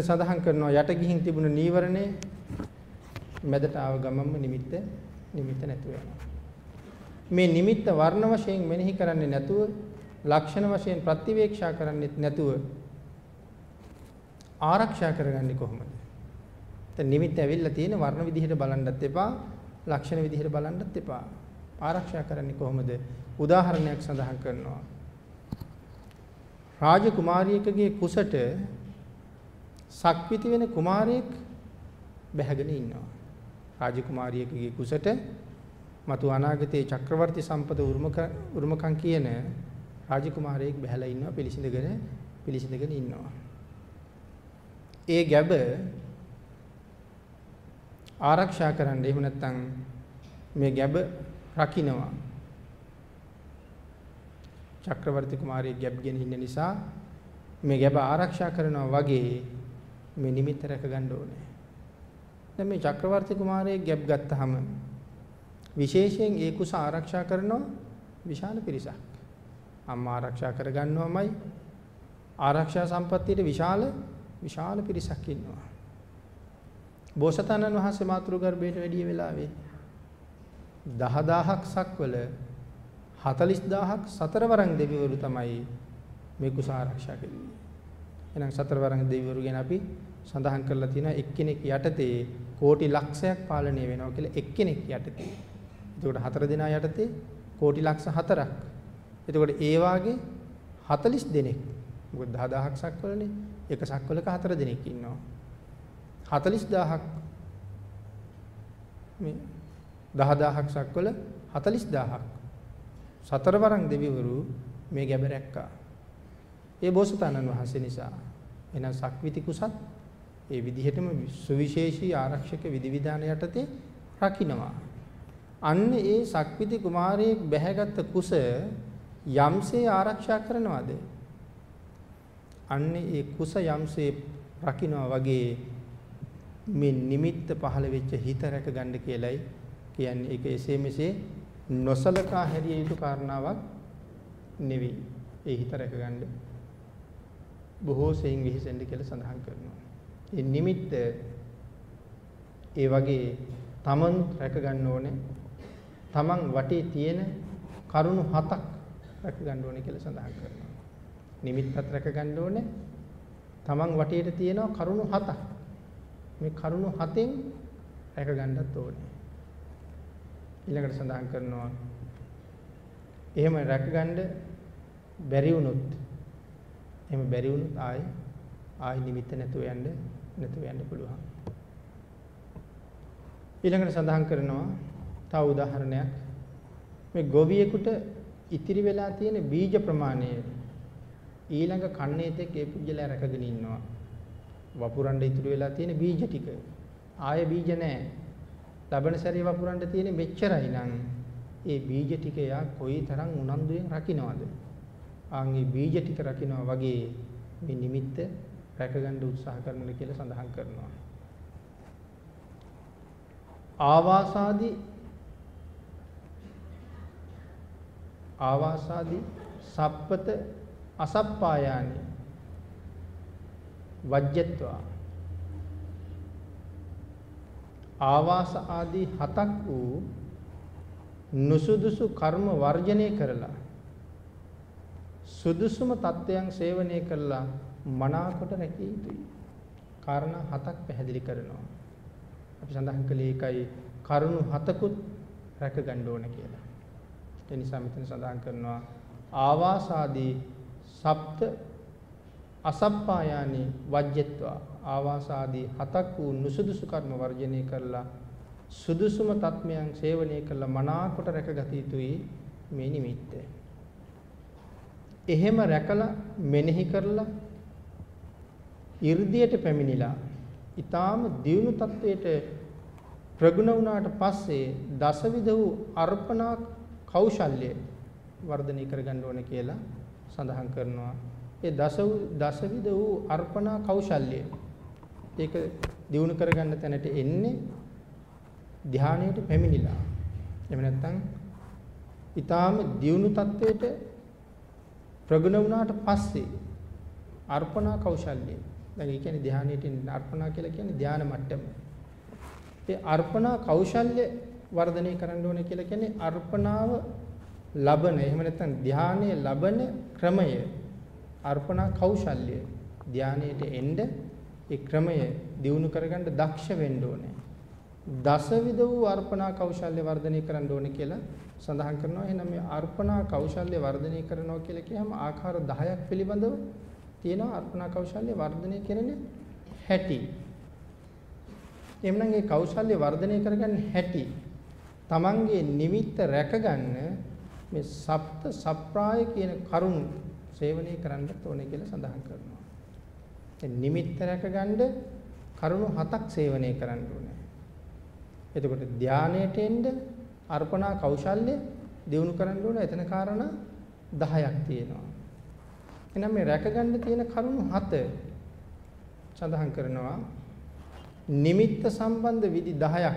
එතන සඳහන් කරනවා යට ගිහින් තිබුණ නීවරණය මැදට ආව ගමම්ම නිමිත්ත නිමිත්ත නැතුව යනවා. මේ නිමිත්ත වර්ණ වශයෙන් මෙනෙහි කරන්නේ නැතුව ලක්ෂණ වශයෙන් ප්‍රතිවේක්ෂා කරන්නේත් නැතුව ආරක්ෂා කරගන්නේ කොහොමද? දැන් නිමිත්ත ඇවිල්ලා තියෙන වර්ණ විදිහට බලන්නත් එපා, ලක්ෂණ විදිහට බලන්නත් එපා. ආරක්ෂා කරන්නේ කොහොමද? උදාහරණයක් සඳහන් කරනවා. රාජකුමාරියකගේ කුසට සක්විති වෙන කුමාරයෙක් බැහැගෙන ඉන්නවා. රාජකුමාරියකගේ කුසට මතු අනාගතයේ චක්‍රවර්ති සම්පත උරුමක උරුමකම් කියන රාජකුමාරයෙක් බැහැලා ඉන්නවා පිළිසිඳගෙන පිළිසිඳගෙන ඉන්නවා. ඒ ගැබ ආරක්ෂා කරන්න එහෙම නැත්නම් මේ ගැබ රකින්නවා. චක්‍රවර්ති කුමාරයෙක් ගැබ්ගෙන ඉන්න නිසා මේ ගැබ ආරක්ෂා කරනවා වගේ මේ නිමිත්ත රැක ගන්න ඕනේ. දැන් මේ චක්‍රවර්ති කුමාරයෙක් ගැබ් ගත්තාම විශේෂයෙන් ඒ කුස ආරක්ෂා කරනවා විශාල පිරිසක්. අම්මා ආරක්ෂා කරගන්නවමයි ආරක්ෂා සම්පත්තියේ විශාල විශාල පිරිසක් ඉන්නවා. බෝසතාණන් වහන්සේ මාතෘ ගර්භයට වැඩි වෙලාවේ 10000ක් සක්වල 40000ක් සතරවරන් දෙවිවරු තමයි මේ කුස ආරක්ෂා කළේ. එහෙනම් සතරවරන් දෙවිවරු ගැන අපි සඳහන් කරලා තියෙනවා එක්කෙනෙක් යටතේ කෝටි ලක්ෂයක් පාලනය වෙනවා කියලා එක්කෙනෙක් යටතේ. එතකොට හතර දෙනා යටතේ කෝටි ලක්ෂ හතරක්. එතකොට ඒ වාගේ 40 දෙනෙක්. මොකද 10000ක් සක්වලනේ. එක සක්වලක හතර දෙනෙක් ඉන්නවා. 40000ක් මේ 10000ක් සක්වල 40000ක් සතරවරන් දෙවිවරු මේ ගැබ රැක්කා. ඒ බෝසතාණන් වහන්සේ නිසා. එහෙනම් සක්විති කුසත් ඒ විදිහටම සුවිශේෂී ආරක්ෂක විධිවිධාන යටතේ රකින්නවා. අන්න ඒ සක්විති කුමාරයෙක් බැහැගත් කුස යම්සේ ආරක්ෂා කරනවද? අන්න ඒ කුස යම්සේ රකින්නවා වගේ මේ නිමිත්ත පහළ වෙච්ච හිත රැක ගන්න කියලයි කියන්නේ. ඒක එසේ මෙසේ නොසලකා හැරිය යුතු කාරණාවක් නෙවෙයි. ඒ හිත රැක ගන්න බොහෝ සෙයින් විහිසෙන්න කියලා සඳහන් කරනවා. ඒ නිමිත්ත ඒ වගේ තමන් රැක ගන්න ඕනේ. තමන් වටේ තියෙන කරුණු හතක් රැක ගන්න ඕනේ කියලා සඳහන් කරනවා. නිමිත්තත් රැක ගන්න ඕනේ. තමන් වටේට තියෙන කරුණු හතක්. මේ කරුණු හතෙන් රැක ගන්නත් ඕනේ. ඊළඟට සඳහන් කරනවා එහෙම රැක ගන්න බැරි වුණොත් එහෙම බැරි වුණොත් ආයි ආයි නිමිත්ත නැතුව යන්න නැතුව යන්න පුළුවන්. ඊළඟට සඳහන් කරනවා තව උදාහරණයක් මේ ගොවියෙකුට ඉතිරි වෙලා තියෙන බීජ ප්‍රමාණය ඊළඟ කන්නේ තෙක් ඒ පුජ්‍යලයා රැකගෙන ඉන්නවා. වපුරන්න ඉතුරු වෙලා තියෙන බීජ ටික. ආය බීජ නැහැ. ලබන සැරේ වපුරන්න තියෙන මෙච්චරයි නම් ඒ බීජ ටික යා කොයිතරම් උනන්දුවෙන් රකින්නවද? ආන් මේ බීජ ටික රකින්නවා වගේ මේ නිමිත්ත රැකගන්න උත්සාහ කරනවා කියලා සඳහන් කරනවා. ආවාසාදී ආවාසාදී සප්පත අසප්පායානි වජ්‍යත්වා ආවාස ආදී හතක් වූ නුසුදුසු කර්ම වර්ජනය කරලා සුදුසුම தත්වයන් සේවනය කරලා මනාකොට රැකිය යුතුයි. කාරණා හතක් පැහැදිලි කරනවා. අපි සඳහන් කළේ ඒකයි කරුණු හතකුත් රැක ගන්න ඕන කියලා. ඒ නිසා මෙතන සඳහන් කරනවා ආවාසාදී සප්ත අසප්පායානි වජ්‍යත්වා ආවාසාදී හතක් වූ නුසුදුසු කර්ම වර්ජනය කරලා සුදුසුම තත්මයන් සේවනය කරලා මනාකොට රැකගත යුතුයි මේ නිමිත්ත. එහෙම රැකලා මෙනෙහි කරලා 이르දියට පැමිණිලා ඊටාම දියුණු තත්වයට ප්‍රගුණ වුණාට පස්සේ දසවිධ වූ අර්පණා කෞශල්‍ය වර්ධනය කරගන්න ඕනේ කියලා සඳහන් කරනවා. ඒ දස දසවිධ වූ අර්පණා කෞශල්‍ය ඒක දියුණු කරගන්න තැනට එන්නේ ධානයට පැමිණිලා. එහෙම නැත්නම් ඊටාම දියුණු තත්වයට ප්‍රගුණ වුණාට පස්සේ අර්පණා කෞශල්‍ය දැන් ඒ කියන්නේ ධානයට අර්පණා කියලා කියන්නේ ධාන මට්ටම. ඒ අර්පණා කෞශල්‍ය වර්ධනය කරන්න ඕනේ කියලා කියන්නේ අර්පණාව ලබන එහෙම නැත්නම් ධානයේ ලබන ක්‍රමය අර්පණා කෞශල්‍ය ධානයට එන්න ඒ ක්‍රමය දියුණු කරගන්න දක්ෂ වෙන්න ඕනේ. දසවිධ වූ අර්පණා කෞශල්‍ය වර්ධනය කරන්න ඕනේ කියලා සඳහන් කරනවා. එහෙනම් මේ අර්පණා කෞශල්‍ය වර්ධනය කරනවා කියලා කියහම ආකාර 10ක් පිළිබඳව තියෙනවා අර්පණා කෞශල්‍ය වර්ධනය කරන හැටි. එhmenan මේ කෞශල්‍ය වර්ධනය කරගන්න හැටි තමන්ගේ නිමිත්ත රැකගන්න මේ සප්ත සප්‍රාය කියන කරුණු සේවනය කරන්න ඕනේ කියලා සඳහන් කරනවා. දැන් නිමිත්ත රැකගන්න කරුණු හතක් සේවනය කරන්න ඕනේ. එතකොට ධානයට එන්න අර්පණා කෞශල්‍ය දිනු කරන්න ඕන එතන කාරණා 10ක් තියෙනවා. එහෙනම් මේ රැකගන්න තියෙන කරුණු හත සඳහන් කරනවා නිමිත්ත සම්බන්ධ විදි 10ක්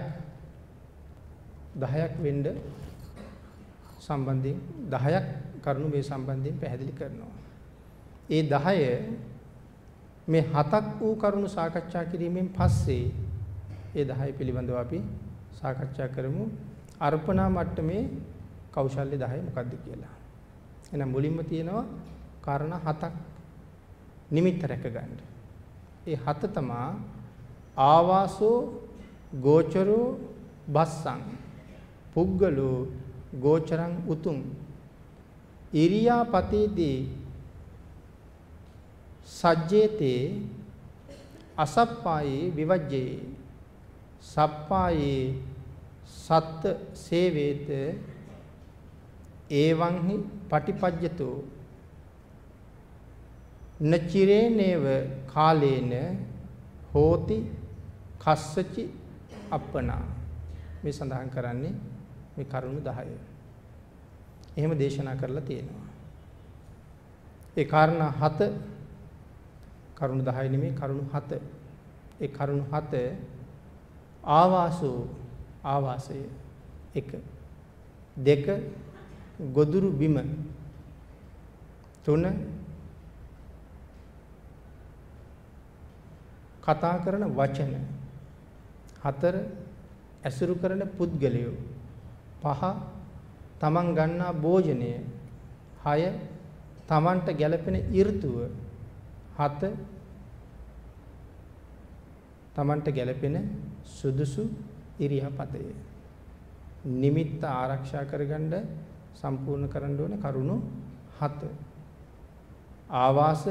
10ක් වෙන්න සම්බන්ධයෙන් 10ක් කරුණු මේ සම්බන්ධයෙන් පැහැදිලි කරනවා. ඒ 10 මේ හතක් වූ කරුණු සාකච්ඡා කිරීමෙන් පස්සේ ඒ 10 පිළිබඳව අපි සාකච්ඡා කරමු. අර්පණා මට්ටමේ කෞශල්‍ය 10 මොකක්ද කියලා. එහෙනම් මුලින්ම තියෙනවා කාරණා හතක් නිමිත්ත රැකගන්න. ඒ හත තමා ආවාසෝ ගෝචරෝ බස්සං පුග්ගලෝ ගෝචරං උතුම් ඉරියාපතේදී සජ්ජේතේ අසප්පායේ විවජ්ජේ සප්පායේ සත්ත සේවේත ඒවංහි පටිපජ්ජතෝ නචිරේනේව කාලේන හෝති කස්සචි අප්පනා මේ සඳහන් කරන්නේ මේ කරුණු 10. එහෙම දේශනා කරලා තියෙනවා. ඒ කාරණා 7 කරුණු 10 නෙමෙයි කරුණු 7. ඒ කරුණු 7 ආවාසෝ ආවාසය. 1 2 ගොදුරු බිම. 3 කතා කරන වචන. 4 ඇසුරු කරන පුද්ගලයෝ. පහ. තමන් ගන්නා භෝජනය. 6 තමන්ට ගැළපෙන ඍතුව. 7 තමන්ට ගැළපෙන සුදුසු ඉරියාපතය නිමිත්ත ආරක්ෂා කරගන්න සම්පූර්ණ කරන්න ඕන කරුණු 7 ආවාස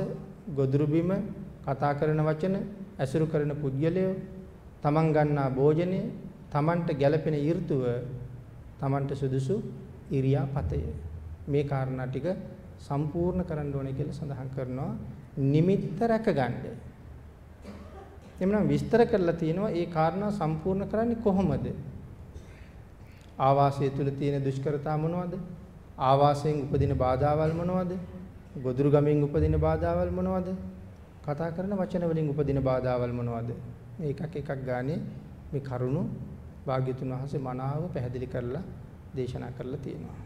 ගොදුරු බිම කතා කරන වචන ඇසුරු කරන පුද්ගලයෝ තමන් ගන්නා භෝජනය තමන්ට ගැළපෙන ඍතුව Tamanට සුදුසු ඉරියාපතය. මේ කාරණා ටික සම්පූර්ණ කරන්න ඕනේ කියලා සඳහන් කරනවා නිමිත්ත රැකගන්න. එhmenan විස්තර කරලා තියෙනවා ඒ කාරණා සම්පූර්ණ කරන්නේ කොහොමද? ආවාසය තුල තියෙන දුෂ්කරතා මොනවද? ආවාසයෙන් උපදින බාධාවල් මොනවද? ගොදුරු ගමෙන් උපදින බාධාවල් මොනවද? කතා කරන වචන වලින් උපදින බාධාවල් මොනවද? මේ එකක් එකක් ගානේ මේ කරුණු භාග්‍යතුන් වහන්සේ මනාව පැහැදිලි කරලා දේශනා කරලා තියෙනවා.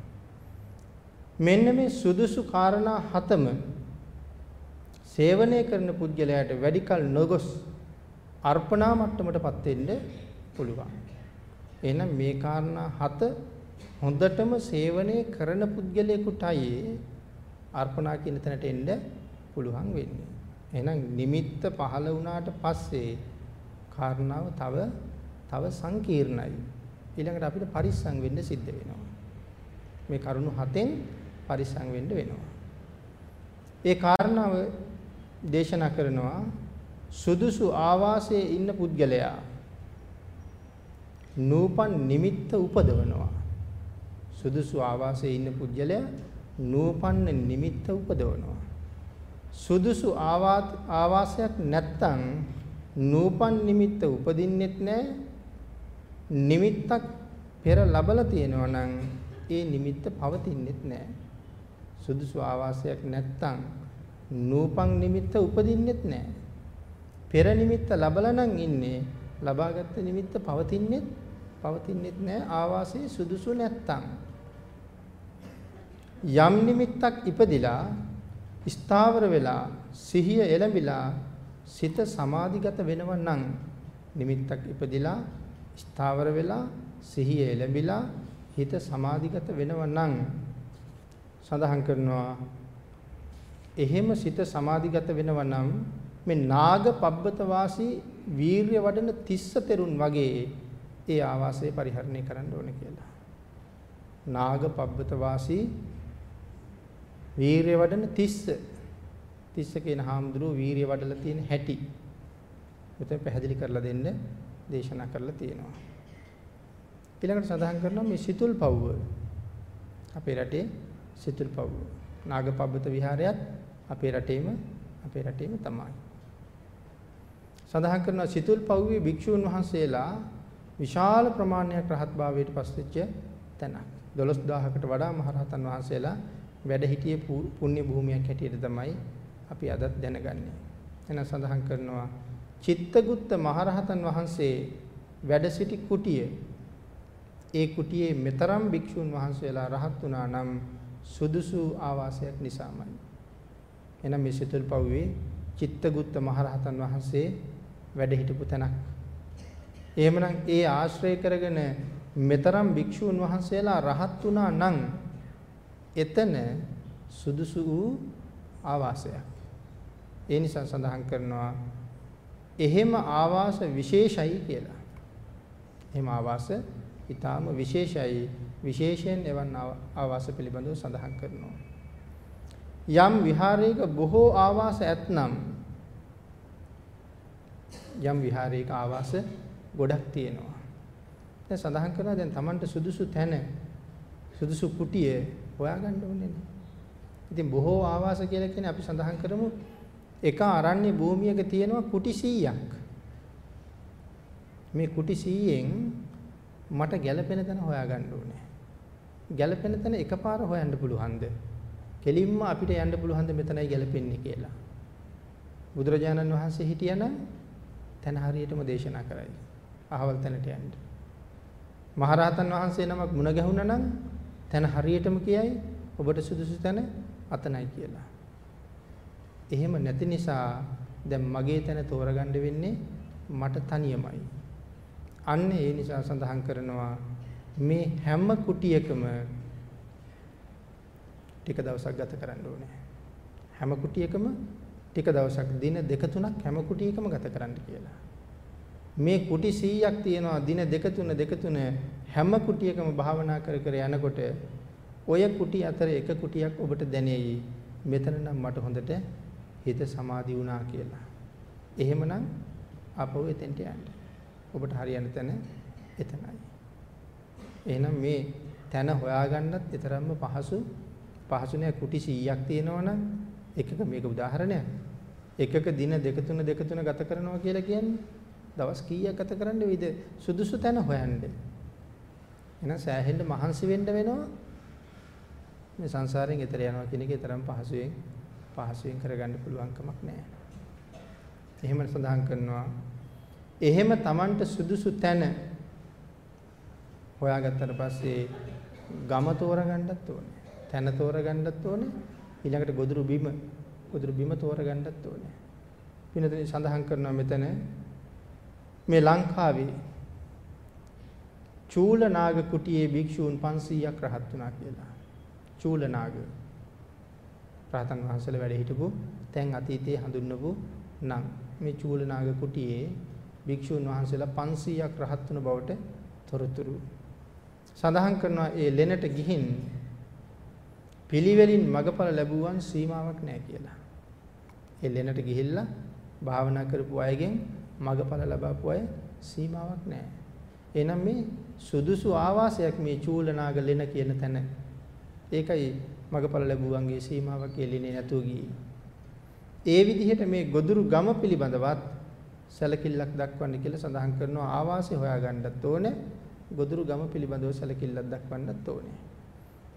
මෙන්න මේ සුදුසු කාරණා හතම සේවනය කරන පුද්ගලයාට වැඩිකල් නොගොස් අර්පණා මට්ටමටපත් වෙන්න පුළුවන්. එහෙනම් මේ කාරණා හත හොඳටම සේවනය කරන පුද්ගලයෙකුටයි අර්පණා කියන තැනට එන්න පුළුවන් වෙන්නේ. එහෙනම් නිමිත්ත පහළ වුණාට පස්සේ කාරණාව තව තව සංකීර්ණයි. ඊළඟට අපිට පරිස්සම් වෙන්න සිද්ධ වෙනවා. මේ කරුණු හතෙන් පරිස්සම් වෙන්න වෙනවා. ඒ කාරණාව දේශනා කරනවා සුදුසු ආවාසයේ ඉන්න පුද්ගලයා නූපන් නිමිත්ත උපදවනවා. සුදුසු ආවාසයේ ඉන්න පුද්ගලයා නූපන්න නිමිත්ත උපදවනවා. සුදුසු ආවාසයක් නැත්තම් නූපන් නිමිත්ත උපදින්නෙත් නැහැ නිමිත්තක් පෙර ලබලා තියෙනවා නම් ඒ නිමිත්ත පවතින්නෙත් නැහැ. සුදුසු ආවාසයක් නැත්තම් නූපන් නිමිත්ත උපදින්නෙත් නැහැ. පෙර නිමිත්ත ලබලා නම් ඉන්නේ ලබාගත් නිමිත්ත පවතින්නෙත් පවතින්නෙත් නැහැ ආවාසයේ සුදුසු නැත්තම්. යම් නිමිත්තක් ඉපදිලා ස්ථාවර වෙලා සිහිය එළඹිලා සිත සමාධිගත වෙනව නම් නිමිත්තක් ඉපදිලා ස්ථාවර වෙලා සිහිය එළඹිලා හිත සමාධිගත වෙනව නම් සඳහන් කරනවා එහෙම සිත සමාධිගත වෙනව නම් මේ නාග පබ්බත වාසී වීරිය වඩන තිස්ස තෙරුන් වගේ ඒ ආවාසය පරිහරණය කරන්න ඕන කියලා. නාග පබ්බත වාසී වීරිය වඩන තිස්ස තිස්ස කියන හාමුදුරුවෝ වීරිය වඩලා තියෙන හැටි මෙතන පැහැදිලි කරලා දෙන්න දේශනා කරලා තියෙනවා. ඊළඟට සඳහන් කරනවා මේ සිතුල් පව්ව අපේ රටේ සිතුල් පව්ව නාගපබ්බත විහාරයත් අපේ රටේම අපේ රටේම තමයි. සඳහන් කරනවා සිතුල් පව්වේ භික්ෂූන් වහන්සේලා විශාල ප්‍රමාණයක් රහත් භාවයට පස්වෙච්ච තැනක්. 12000කට වඩා මහරහතන් වහන්සේලා වැඩ සිටියේ පුණ්‍ය භූමියක් හැටියට තමයි අපි අදත් දැනගන්නේ. එන සඳහන් කරනවා චිත්තගුත්ත මහරහතන් වහන්සේ වැඩ සිටි කුටිය ඒ කුටියේ මෙතරම් භික්ෂුන් වහන්සේලා රහත් වුණා නම් සුදුසු ආවාසයක් නිසාමයි. එනම් මේ සිතුල් පව්වේ චිත්තගුත්ත මහරහතන් වහන්සේ වැඩ හිටපු තැනක්. එහෙමනම් ඒ ආශ්‍රය කරගෙන මෙතරම් භික්ෂූන් වහන්සේලා රහත් වුණා නම් එතන සුදුසු වූ ආවාසයක්. ඒ නිසා සඳහන් කරනවා එහෙම ආවාස විශේෂයි කියලා. එහෙම ආවාස ඊටාම විශේෂයි විශේෂයෙන් එවන් ආවාස පිළිබඳව සඳහන් කරනවා. යම් විහාරයක බොහෝ ආවාස ඇතනම් යම් විහාරයක ආවාස ගොඩක් තියෙනවා. දැන් සඳහන් කරනවා දැන් Tamanට සුදුසු තැන සුදුසු කුටිය හොයාගන්න ඕනේ නේ. ඉතින් බොහෝ ආවාස කියලා කියන්නේ අපි සඳහන් කරමු එක අරණ්‍ය භූමියක තියෙනවා කුටි 100ක්. මේ කුටි 100න් මට ගැළපෙන තැන හොයාගන්න ඕනේ. ගැළපෙන තැන එකපාර හොයන්න පුළුවන්ද? කෙලින්ම අපිට යන්න පුළුවන්ද මෙතනයි ගැළපෙන්නේ කියලා. බුදුරජාණන් වහන්සේ හිටියනම් තැන හරියටම දේශනා කරයි. අහවල් තැනට යන්න. මහරහතන් වහන්සේ නමක් මුණ ගැහුණා නම් තැන හරියටම කියයි ඔබට සුදුසු තැන අතනයි කියලා. එහෙම නැති නිසා දැන් මගේ තැන තෝරගන්න වෙන්නේ මට තනියමයි. අන්න ඒ නිසා සඳහන් කරනවා මේ හැම කුටියකම ටික දවසක් ගත කරන්න ඕනේ. හැම කුටියකම ටික දවසක් දින දෙක තුනක් හැම කුටියකම ගත කරන්න කියලා. මේ කුටි 100ක් තියෙනවා දින දෙක තුන දෙක තුන හැම කුටියකම භාවනා කර කර යනකොට ඔය කුටි අතර එක කුටියක් ඔබට දැනෙයි. මෙතන නම් මට හොඳට හිත සමාධි වුණා කියලා. එහෙමනම් අපව එතෙන්ට යන්න. ඔබට හරියන තැන එතනයි. එහෙනම් මේ තැන හොයාගන්නත් ඊතරම්ම පහසු පහසු නෑ කුටි 100ක් තියෙනවනම් එකක මේක උදාහරණයක්. එකක දින දෙක තුන දෙක තුන ගත කරනවා කියලා කියන්නේ දවස් කීයක් ගත කරන්න වේද සුදුසු තැන හොයන්න. එහෙනම් සෑහෙන්න මහන්සි වෙන්න වෙනවා. මේ සංසාරයෙන් එතර යනවා කියන එක තරම් පහසුවෙන් පහසුවෙන් කරගන්න පුළුවන් කමක් නැහැ. එහෙම සඳහන් කරනවා. එහෙම Tamanට සුදුසු තැන හොයාගත්තට පස්සේ ගම තෝරගන්නත් ඕනේ. තැන තෝරගන්නත් ඕනේ. ඊළඟට ගොදුරු බිම ගොදුරු බිම තෝරගන්නත් ඕනේ. පිනතුනි සඳහන් කරනවා මෙතන මේ ලංකාවේ චූලනාග කුටියේ භික්ෂූන් 500ක් රහත් වුණා කියලා. චූලනාග රහතන් වහන්සේලා වැඩ හිටපු තැන් අතීතයේ හඳුන්වපු නම් මේ චූලනාග කුටියේ භික්ෂූන් වහන්සේලා 500ක් රහත් වුණ බවට තොරතුරු සඳහන් කරනවා ඒ ලෙනට ගිහින් පිළිවෙලින් මගඵල ලැබුවන් සීමාවක් නැහැ කියලා. ඒ ලෙනට ගිහිල්ලා භාවනා කරපු අයගෙන් මගඵල ලබාපු අය සීමාවක් නැහැ. එහෙනම් මේ සුදුසු ආවාසයක් මේ චූලනාග ලෙන කියන තැන. ඒකයි මගඵල ලැබුවන්ගේ සීමාවක් එළිනේ නැතුව ගියේ. ඒ විදිහට මේ ගොදුරු ගම පිළිබඳවත් සැලකිල්ලක් දක්වන්න කියලා සඳහන් කරනවා ආවාසය හොයාගන්නත් ඕනේ. ගොදුරු ගම පිළිබඳව සැලකිල්ලක් දක්වන්නත් ඕනේ.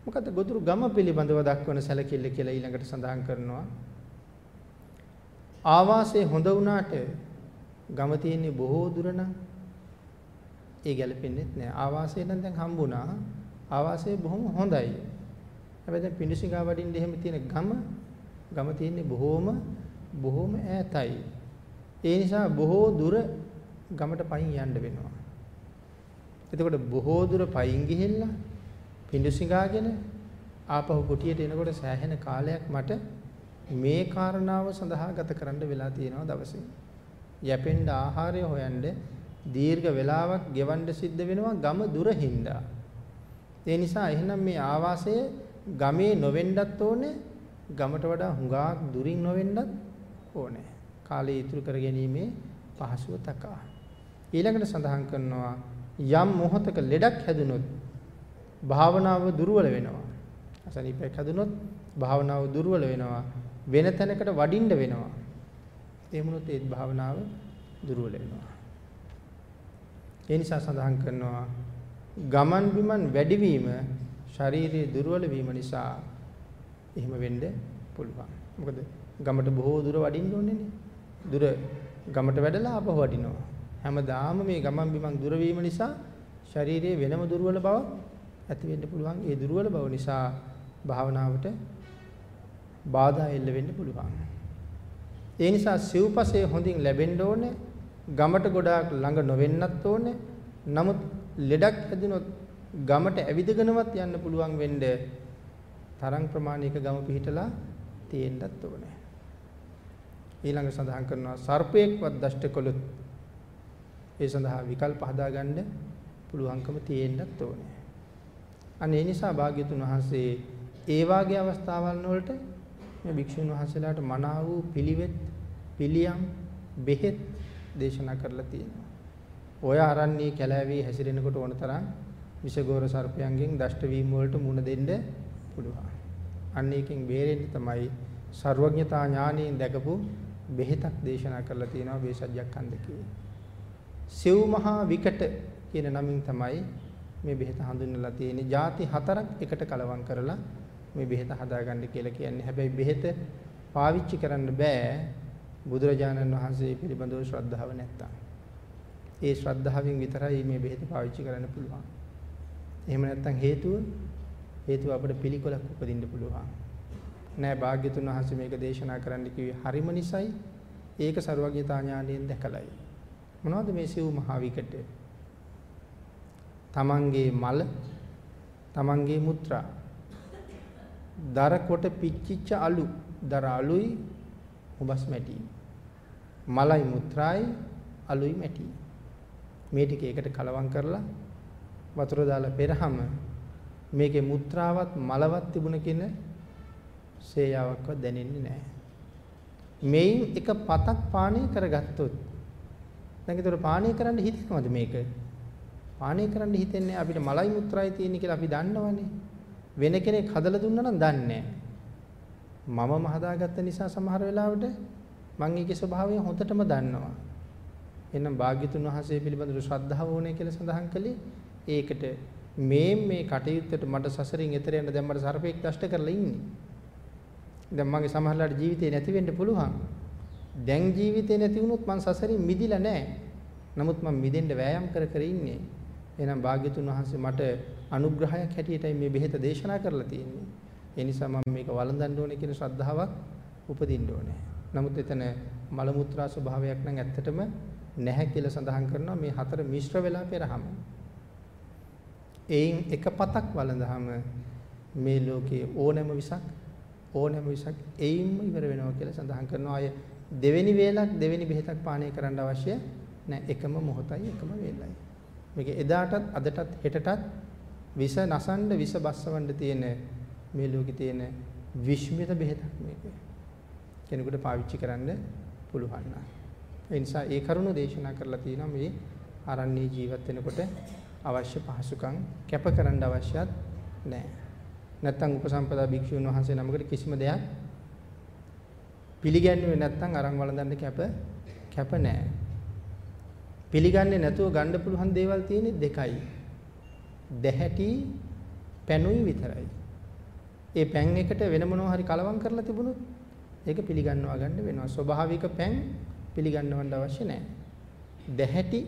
මොකද ගොදුරු ගම පිළිබඳව දක්වන සැලකිල්ල කියලා ඊළඟට සඳහන් කරනවා. ආවාසය හොඳ වුණාට ගම තියෙන්නේ බොහෝ දුර නම් ඒ ගැලපෙන්නේ නැහැ. ආවාසය නම් දැන් හම්බුණා. ආවාසය බොහොම හොඳයි. හැබැයි දැන් පිඬුසිඟා වඩින්න එහෙම තියෙන ගම ගම තියෙන්නේ බොහෝම බොහෝම ඈතයි. ඒ නිසා බොහෝ දුර ගමට පයින් යන්න වෙනවා. එතකොට බොහෝ දුර පයින් ගිහිල්ලා පිඬු සිඟාගෙන ආපහු කුටියට එනකොට සෑහෙන කාලයක් මට මේ කාරණාව සඳහා ගත කරන්න වෙලා තියෙනවා දවසේ. යැපෙන්න ආහාරය හොයන්න දීර්ඝ වේලාවක් ගෙවන්න සිද්ධ වෙනවා ගම දුර හින්දා. ඒ නිසා එහෙනම් මේ ආවාසය ගමේ නොවෙන්නත් ඕනේ ගමට වඩා හුඟක් දුරින් නොවෙන්නත් ඕනේ. කාලය ඉතුරු කර ගැනීමේ පහසුව තකා. ඊළඟට සඳහන් කරනවා යම් මොහතක ලෙඩක් හැදුනොත් භාවනාව දුර්වල වෙනවා. අසනීපයක් හැදුනොත් භාවනාව දුර්වල වෙනවා. වෙන තැනකට වඩින්න වෙනවා. එහෙමනොත් ඒ භාවනාව දුර්වල වෙනවා. ඒ නිසා සඳහන් කරනවා ගමන් බිමන් වැඩිවීම ශාරීරික දුර්වල වීම නිසා එහෙම වෙන්න පුළුවන්. මොකද ගමට බොහෝ දුර වඩින්න ඕනේ දුර ගමට වැඩලා ආපහු වඩිනවා. හැමදාම මේ ගමන් බිමන් දුර වීම නිසා ශරීරයේ වෙනම දුර්වල බවක් ඇති වෙන්න පුළුවන්. ඒ දුර්වල බව නිසා භාවනාවට බාධා එල්ල වෙන්න පුළුවන්. ඒ නිසා සිව්පසේ හොඳින් ලැබෙන්න ඕනේ. ගමට ගොඩාක් ළඟ නොවෙන්නත් ඕනේ. නමුත් ලෙඩක් හැදුනොත් ගමට ඇවිදගෙනවත් යන්න පුළුවන් වෙන්න තරම් ප්‍රමාණයක ගම පිහිටලා තියෙන්නත් ඕනේ. ඊළඟ සඳහන් කරනවා සර්පයෙක්වත් දෂ්ට කළොත් ඒ සඳහා විකල්ප හදාගන්න පුළුවන්කම තියෙන්නත් ඕනේ. අන්න ඒ නිසා භාග්‍යතුන් වහන්සේ ඒ වාගේ අවස්ථාවල් වලට මේ භික්ෂුන් වහන්සේලාට මනාව වූ පිළිවෙත් පිළියම් බෙහෙත් දේශනා කරලා තියෙනවා. ඔය ආරණ්‍ය කැලෑවේ හැසිරෙනකොට ඕන තරම් විෂගෝර සර්පයන්ගෙන් දෂ්ට වීම වලට මුහුණ දෙන්න පුළුවන්. අන්න එකෙන් බේරෙන්න තමයි ਸਰවඥතා ඥානයෙන් දැකපු බෙහෙතක් දේශනා කරලා තියෙනවා වේසජ්ජක් හන්දකේ. සිව් මහා විකට කියන නමින් තමයි මේ බෙහෙත හඳුන්වලා තියෙන්නේ. ಜಾති හතරක් එකට කලවම් කරලා මේ බෙහෙත හදාගන්න කියලා කියන්නේ. හැබැයි බෙහෙත පාවිච්චි කරන්න බෑ බුදුරජාණන් වහන්සේ පිළිබඳව ශ්‍රද්ධාව නැත්තම්. ඒ ශ්‍රද්ධාවෙන් විතරයි මේ බෙහෙත පාවිච්චි කරන්න පුළුවන්. එහෙම නැත්තම් හේතුව හේතුව අපිට පිළිකොලක් උපදින්න පුළුවන්. නෑ භාග්‍යතුන් වහන්සේ මේක දේශනා කරන්න කිව්වේ හරිම නිසයි. ඒක ਸਰවඥතා ඥාණයෙන් දැකලයි. මොනවද මේ සිව් මහ විකටේ තමන්ගේ මල, තමන්ගේ මුත්‍රා, දර කොට පිච්චිච්ච අලු, දර අලුයි, උබස් මැටි. මලයි මුත්‍රායි, අලුයි මැටි. මේ ටික එකට කලවම් කරලා වතුර දාලා පෙරහම මේකේ මුත්‍රාවත් මලවත් තිබුණ කියන සේයාවක්වත් දැනෙන්නේ නැහැ. මේන් එක පතක් පානය කරගත්තොත් දැන් ඒතර පානය කරන්න හිතෙනවද මේක? පානය කරන්න හිතෙන්නේ අපිට මලයි මුත්‍රායි තියෙන කියලා අපි දන්නවනේ. වෙන කෙනෙක් හදලා දුන්නා නම් දන්නේ මමම හදාගත්ත නිසා සමහර වෙලාවට මම ඒකේ ස්වභාවය හොඳටම දන්නවා. එහෙනම් භාග්‍යතුන් වහන්සේ පිළිබඳව ශ්‍රද්ධාව ඕනේ කියලා සඳහන් කළේ ඒකට මේ මේ කටයුත්තට මට සසරින් එතර යන්න දැන් මට සර්පෙක් දෂ්ට කරලා ඉන්නේ. දැන් මගේ සමහරලාට ජීවිතේ නැති වෙන්න පුළුවන්. දැන් ජීවිතේ නැති වුණොත් මං සසරින් මිදිලා නැහැ. නමුත් මං මිදෙන්න වෑයම් කර කර ඉන්නේ. එහෙනම් භාග්‍යතුන් වහන්සේ මට අනුග්‍රහයක් හැටියටයි මේ බෙහෙත දේශනා කරලා තියෙන්නේ. ඒ නිසා මම මේක වළඳන්න ඕනේ කියන ශ්‍රද්ධාවක් උපදින්න ඕනේ. නමුත් එතන මල මුත්‍රා ස්වභාවයක් නම් ඇත්තටම නැහැ කියලා සඳහන් කරනවා මේ හතර මිශ්‍ර වෙලා පෙරහම. එයින් එක පතක් වළඳහම මේ ලෝකයේ ඕනෑම විසක් ඕනෑම විසක් එයින්ම ඉවර වෙනවා කියලා සඳහන් කරනවා. අය දෙවෙනි වේලක් දෙවෙනි බෙහෙතක් පානය කරන්න අවශ්‍ය නැහැ. එකම මොහොතයි එකම වේලයි. මේක එදාටත් අදටත් හෙටටත් විස නසන්න විස බස්සවන්න තියෙන මේ ලෝකේ තියෙන විශ්මිත බෙහෙතක් මේක. කෙනෙකුට පාවිච්චි කරන්න පුළුවන් නා. ඒ නිසා ඒ කරුණ දේශනා කරලා තියෙනවා මේ ආරණ්‍ය ජීවත් වෙනකොට අවශ්‍ය පහසුකම් කැප කරන්න අවශ්‍යත් නැහැ. නැත්තම් උපසම්පදා භික්ෂුන් වහන්සේ නමකට කිසිම දෙයක් පිළිගන්නේ නැත්තම් අරන් වළඳන්න කැප කැප නැහැ. පිළිගන්නේ නැතුව ගන්න පුළුවන් දේවල් තියෙන්නේ දෙකයි. දැහැටි පැනුයි විතරයි. ඒ පැන් එකට වෙන මොනවා හරි කලවම් කරලා තිබුණොත් ඒක පිළිගන්නවා ගන්න වෙනවා. ස්වභාවික පැන් පිළිගන්නවන්න අවශ්‍ය නැහැ. දැහැටි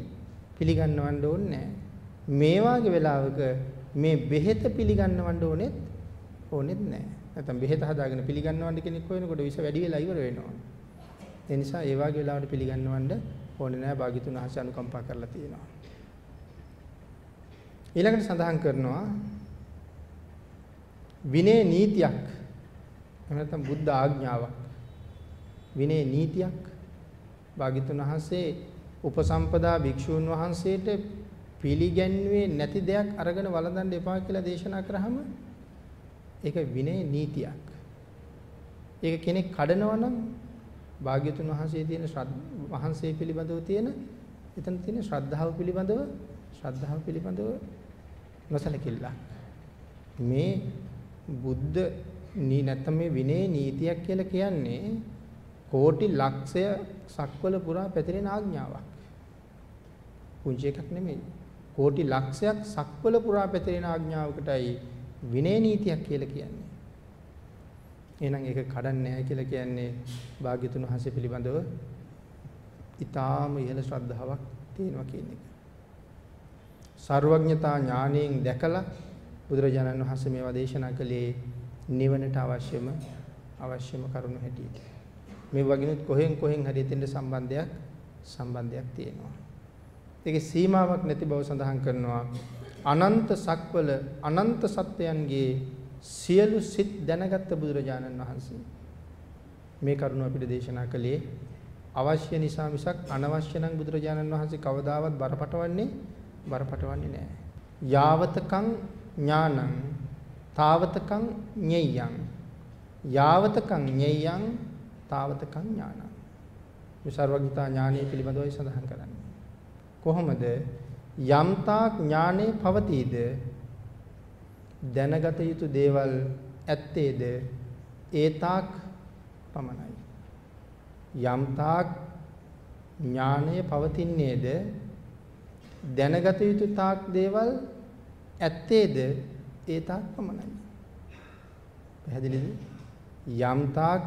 පිළිගන්නවන්න ඕනේ නැහැ. මේ වාගේ වෙලාවක මේ බෙහෙත පිළිගන්නවන්න ඕනෙත් ඕනෙත් නැහැ. නැත්නම් බෙහෙත හදාගෙන පිළිගන්නවන්න කෙනෙක් හොයනකොට විස වැඩි වෙලා ඉවර වෙනවා. ඒ නිසා ඒ වගේ වෙලාවට පිළිගන්නවන්න ඕනේ නැහැ භාග්‍යතුන් වහන්සේ අනුකම්පා කරලා තියෙනවා. ඊළඟට සඳහන් කරනවා විනය නීතියක් එහෙම නැත්නම් බුද්ධ ආඥාවක් විනය නීතියක් භාග්‍යතුන් වහන්සේ උපසම්පදා භික්ෂූන් වහන්සේට පිළිගැන්වේ නැති දෙයක් අරගෙන වළඳන්න එපා කියලා දේශනා කරාම ඒක විනය නීතියක්. ඒක කෙනෙක් කඩනවා නම් භාග්‍යතුන් වහන්සේ තියෙන වහන්සේ පිළිබඳව තියෙන එතන තියෙන ශ්‍රද්ධාව පිළිබඳව ශ්‍රද්ධාව පිළිබඳව නොසලකිල්ල. මේ බුද්ධ නී නැත්නම් මේ විනය නීතියක් කියලා කියන්නේ කෝටි ලක්ෂය සක්වල පුරා පැතිරෙන ආඥාවක්. පුංචි එකක් නෙමෙයි. කෝටි ලක්ෂයක් සක්වල පුරා පැතිරෙන ආඥාවකටයි විනය නීතියක් කියලා කියන්නේ. එහෙනම් ඒක කඩන්නේ නැහැ කියලා කියන්නේ භාග්‍යතුන් වහන්සේ පිළිබඳව ඊටාම ඉහළ ශ්‍රද්ධාවක් තියෙනවා කියන එක. සර්වඥතා ඥාණයෙන් දැකලා බුදුරජාණන් වහන්සේ මේවා දේශනා කළේ නිවනට අවශ්‍යම අවශ්‍යම කරුණු හැටියට. මේ වගිනුත් කොහෙන් කොහෙන් හරි එතෙන්ට සම්බන්ධයක් සම්බන්ධයක් තියෙනවා. ඒකේ සීමාවක් නැති බව සඳහන් කරනවා. අනන්ත සක්වල අනන්ත සත්වයන්ගේ සියලු සිත් දැනගත් බුදුරජාණන් වහන්සේ. මේ කරුණ අපිට දේශනා කළේ අවශ්‍ය නිසා මිසක් අනවශ්‍ය නම් බුදුරජාණන් වහන්සේ කවදාවත් බරපතවන්නේ බරපතවන්නේ නැහැ. යාවතකං ඥානං තාවතකං ඤෙය්‍යං. යාවතකං ඤෙය්‍යං තාවතකං ඥානං. මේ සර්වඥතා ඥානය පිළිබඳවයි සඳහන් කරන්නේ. කොහොමද? යම්තාක් ඥානෙ පවතීද? දැනගත යුතු දේවල් ඇත්තේද ඒතාක් පමණයි. යම්තාක් ඥානය පවතින්නේද දැනගත යුතු තාක් දේවල් ඇත්තේද ඒතාක් පමණයි. පැහැදිලිද? යම්තාක්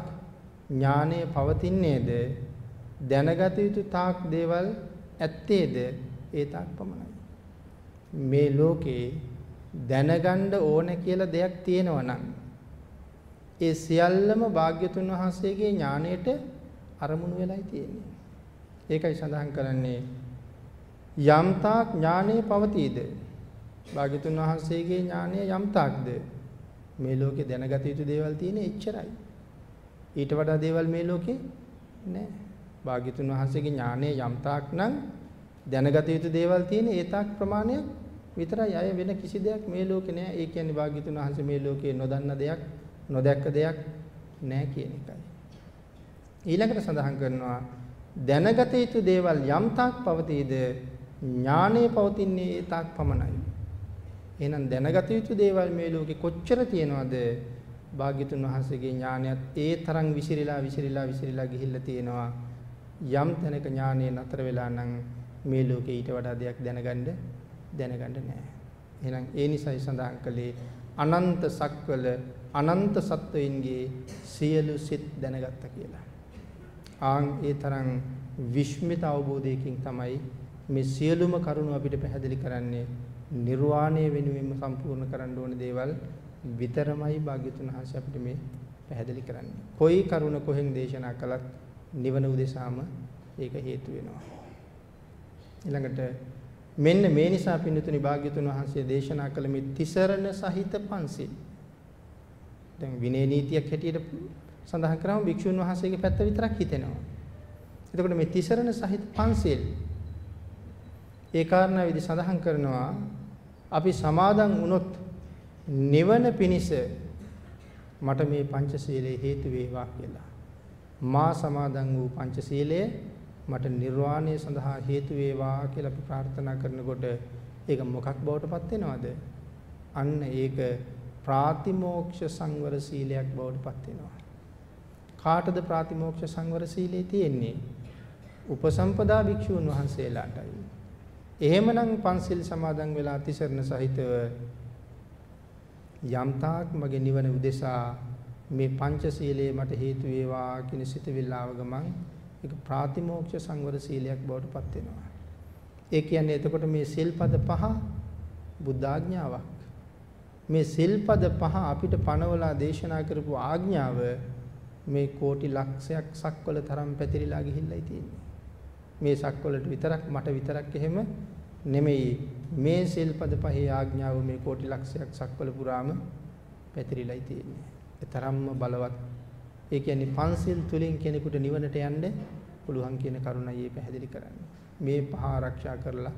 ඥානය පවතින්නේද දැනගත යුතු තාක් දේවල් ඇත්තේද ඒතාක් පමණයි. මේ ලෝකේ දැනගන්න ඕන කියලා දෙයක් තියෙනවා නම් ඒ සියල්ලම භාග්‍යතුන් වහන්සේගේ ඥාණයට අරමුණු වෙලයි තියෙන්නේ. ඒකයි සඳහන් කරන්නේ යම්තාක් ඥානෙ පවතීද භාග්‍යතුන් වහන්සේගේ ඥානය යම්තාක්ද මේ ලෝකේ දැනගත යුතු දේවල් තියෙන එච්චරයි. ඊට වඩා දේවල් මේ ලෝකේ නැහැ. භාග්‍යතුන් වහන්සේගේ ඥානය යම්තාක් නම් දැනගත යුතු දේවල් තියෙන ඒ තාක් ප්‍රමාණයක් විතරයි අය වෙන කිසි දෙයක් මේ ලෝකේ නෑ. ඒ කියන්නේ භාග්‍යතුන් වහන්සේ මේ ලෝකේ නොදන්න දෙයක්, නොදැක්ක දෙයක් නෑ කියන එකයි. ඊළඟට සඳහන් කරනවා දැනගත යුතු දේවල් යම් තාක් පවතීද ඥානෙ පවතින්නේ ඒ තාක් පමණයි. එහෙනම් දැනගත යුතු දේවල් මේ ලෝකේ කොච්චර තියෙනවද? භාග්‍යතුන් වහන්සේගේ ඥානයත් ඒ තරම් විසිරීලා විසිරීලා විසිරීලා ගිහිල්ලා තියෙනවා. යම් තැනක ඥානය නතර වෙලා නම් මේ ලෝකේ ඊට වඩා දෙයක් දැනගන්න දැනගන්න නැහැ. එහෙනම් ඒ නිසයි සඳහන් කළේ අනන්ත සක්වල අනන්ත සත්වයින්ගේ සියලු සිත් දැනගත්තා කියලා. ආන් ඒ තරම් විශ්මිත අවබෝධයකින් තමයි මේ සියලුම කරුණු අපිට පැහැදිලි කරන්නේ නිර්වාණය වෙනුවෙන්ම සම්පූර්ණ කරන්න ඕන දේවල් විතරමයි භාග්‍යතුන් වහන්සේ අපිට මේ පැහැදිලි කරන්නේ. කොයි කරුණ කොහෙන් දේශනා කළත් නිවන උදෙසාම ඒක හේතු වෙනවා. ඊළඟට මෙන්න මේ නිසා පින්තුනි භාග්‍යතුන් වහන්සේ දේශනා කළ මේ තිසරණ සහිත පන්සිල්. දැන් විනය නීතියක් හැටියට සඳහන් කරාම භික්ෂුන් වහන්සේගේ පැත්ත විතරක් හිතෙනවා. එතකොට මේ තිසරණ සහිත පන්සිල් ඒ කාරණා විදි සඳහන් කරනවා අපි සමාදන් වුණොත් නිවන පිණිස මට මේ පංචශීලයේ හේතු වේවා කියලා. මා සමාදන් වූ පංචශීලය මට නිර්වාණය සඳහා හේතු වේවා කියලා අපි ප්‍රාර්ථනා කරනකොට ඒක මොකක් බවට පත් වෙනවද? අන්න ඒක ප්‍රාතිමෝක්ෂ සංවර සීලයක් බවට පත් වෙනවා. කාටද ප්‍රාතිමෝක්ෂ සංවර සීලය තියෙන්නේ? උපසම්පදා භික්ෂූන් වහන්සේලාටයි. එහෙමනම් පන්සිල් සමාදන් වෙලා තිසරණ සහිතව යම්තාක් මගේ නිවන උදෙසා මේ පංචශීලයේ මට හේතු වේවා කියන සිතවිල්ල ආව ගමන් ඒක ප්‍රාතිමෝක්ෂ සංවර සීලයක් බවට පත් වෙනවා. ඒ කියන්නේ එතකොට මේ සිල්පද පහ බුද්ධ ආඥාවක්. මේ සිල්පද පහ අපිට පනවලා දේශනා කරපු ආඥාව මේ කෝටි ලක්ෂයක් සක්වල තරම් පැතිරිලා ගිහිල්ලායි තියෙන්නේ. මේ සක්වලට විතරක් මට විතරක් එහෙම නෙමෙයි මේ සිල්පද පහේ ආඥාව මේ කෝටි ලක්ෂයක් සක්වල පුරාම පැතිරිලායි තියෙන්නේ. ඒ තරම්ම බලවත්. ඒ කියන්නේ පන්සිල් තුලින් කෙනෙකුට නිවනට යන්න පුළුවන් කියන කරුණයි මේ පැහැදිලි කරන්නේ. මේ පහ ආරක්ෂා කරලා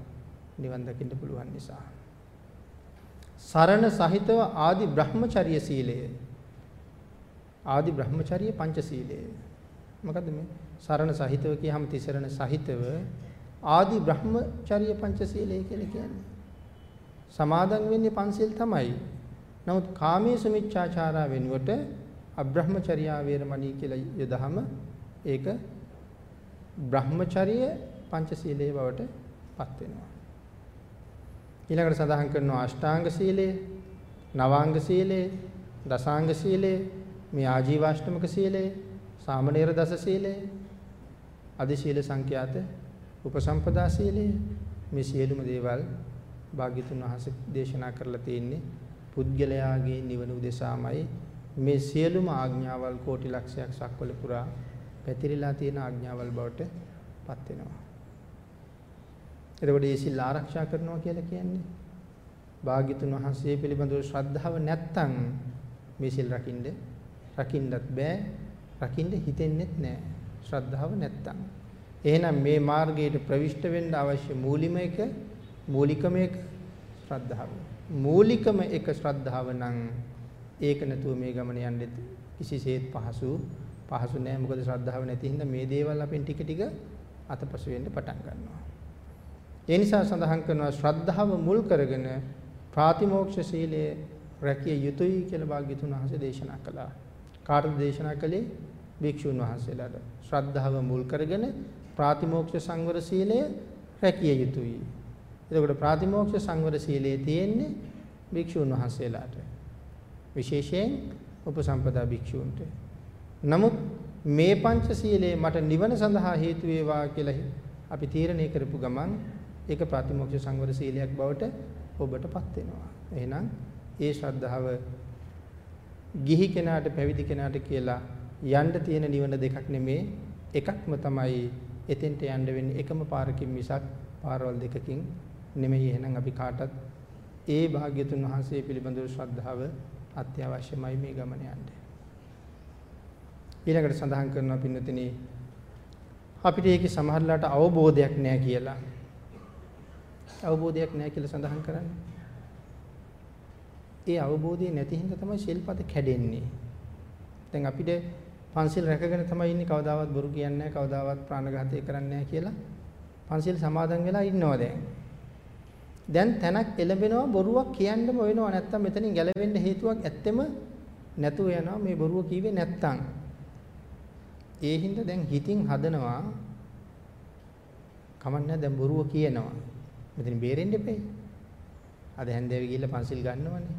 නිවන් දකින්න පුළුවන් නිසා. සරණ සහිතව ආදි බ්‍රහ්මචර්ය සීලය. ආදි බ්‍රහ්මචර්ය පංචශීලය. මොකද්ද මේ? සරණ සහිතව කියහම තිසරණ සහිතව ආදි බ්‍රහ්මචර්ය පංචශීලය කියලා කියන්නේ. සමාදන් වෙන්නේ පන්සිල් තමයි. නමුත් කාමයේ සුමිච්ඡාචාරා වෙනුවට අබ්‍රහ්මචර්යා වේරමණී කියලා යදහම ඒක බ්‍රහ්මචර්ය පංචශීලයේ බවට පත් වෙනවා. ඊළඟට සඳහන් කරනවා අෂ්ටාංග සීලය, නවාංග සීලය, දසාංග සීලය, මේ ආජීවාෂ්ටමක සීලය, සාමණේර දස සීලය, අධි සීල සංඛ්‍යාත උපසම්පදා සීලය මේ සියලුම දේවල් භාග්‍යතුන් වහන්සේ දේශනා කරලා තියෙන්නේ පුද්ගලයාගේ නිවන උදෙසාමයි මේ සියලුම ආඥාවල් කෝටි ලක්ෂයක් සක්වල පුරා පැතිරිලා තියෙන ආඥාවල් බවට පත් වෙනවා. එතකොට මේ සිල් ආරක්ෂා කරනවා කියලා කියන්නේ භාග්‍යතුන් වහන්සේ පිළිබඳව ශ්‍රද්ධාව නැත්තම් මේ සිල් රකින්න රකින්නත් බෑ රකින්න හිතෙන්නෙත් නෑ. ශ්‍රද්ධාව නැත්තම්. එහෙනම් මේ මාර්ගයට ප්‍රවිෂ්ඨ වෙන්න අවශ්‍ය මූලිකම එක මූලිකම එක ශ්‍රද්ධාව. මූලිකම එක ශ්‍රද්ධාව නම් ඒක නැතුව මේ ගමන යන්නේ කිසිසේත් පහසු පහසු නෑ මොකද ශ්‍රද්ධාව නැති හින්දා මේ දේවල් අපෙන් ටික ටික අතපසු වෙන්න පටන් ගන්නවා ඒ නිසා සඳහන් කරනවා ශ්‍රද්ධාව මුල් කරගෙන ප්‍රාතිමෝක්ෂ සීලය රැකිය යුතුයි කියලා භාග්‍යතුන් වහන්සේ දේශනා කළා. කාටද දේශනා කළේ? භික්ෂුන් වහන්සේලාට. ශ්‍රද්ධාව මුල් කරගෙන ප්‍රාතිමෝක්ෂ සංවර සීලය රැකිය යුතුයි. එතකොට ප්‍රාතිමෝක්ෂ සංවර සීලයේ තියෙන්නේ භික්ෂුන් වහන්සේලාට. විශේෂයෙන් උපසම්පදා භික්ෂූන්ට. නමුත් මේ පංච සීලය මට නිවන සඳහා හේතු වේවා කියලා අපි තීරණය කරපු ගමන් ඒක ප්‍රතිමෝක්ෂ සංවර සීලයක් බවට ඔබටපත් වෙනවා. එහෙනම් ඒ ශ්‍රද්ධාව ගිහි කෙනාට පැවිදි කෙනාට කියලා යන්න තියෙන නිවන දෙකක් නෙමේ එකක්ම තමයි එතෙන්ට යන්න වෙන්නේ එකම පාරකින් මිසක් පාරවල් දෙකකින් නෙමෙයි එහෙනම් අපි කාටත් ඒ භාග්‍යතුන් වහන්සේ පිළිබඳව ශ්‍රද්ධාව අත්‍යවශ්‍යමයි මේ ගමන යන්න. ඊළඟට සඳහන් කරනවා පින්නතිනේ අපිට ඒකේ සමහරලාට අවබෝධයක් නැහැ කියලා. අවබෝධයක් නැහැ කියලා සඳහන් කරන්නේ. ඒ අවබෝධය නැති හින්දා තමයි ශිල්පද කැඩෙන්නේ. දැන් අපිට පන්සිල් රැකගෙන තමයි ඉන්නේ කවදාවත් බොරු කියන්නේ නැහැ කවදාවත් ප්‍රාණඝාතය කරන්නේ නැහැ කියලා පන්සිල් සමාදන් වෙලා ඉන්නවා දැන්. දැන් තැනක් එළඹෙනවා බොරුවක් කියන්නම වෙනවා නැත්තම් මෙතනින් ගැලවෙන්න හේතුවක් ඇත්තෙම නැතුව යනවා මේ බොරුව කීවේ නැත්තම්. ඒ හින්දා දැන් හිතින් හදනවා කමන්නේ දැන් බොරුව කියනවා. මෙතන බේරෙන්න එපේ. අද හැන්දෑවේ ගිහිල්ලා පන්සිල් ගන්නවනේ.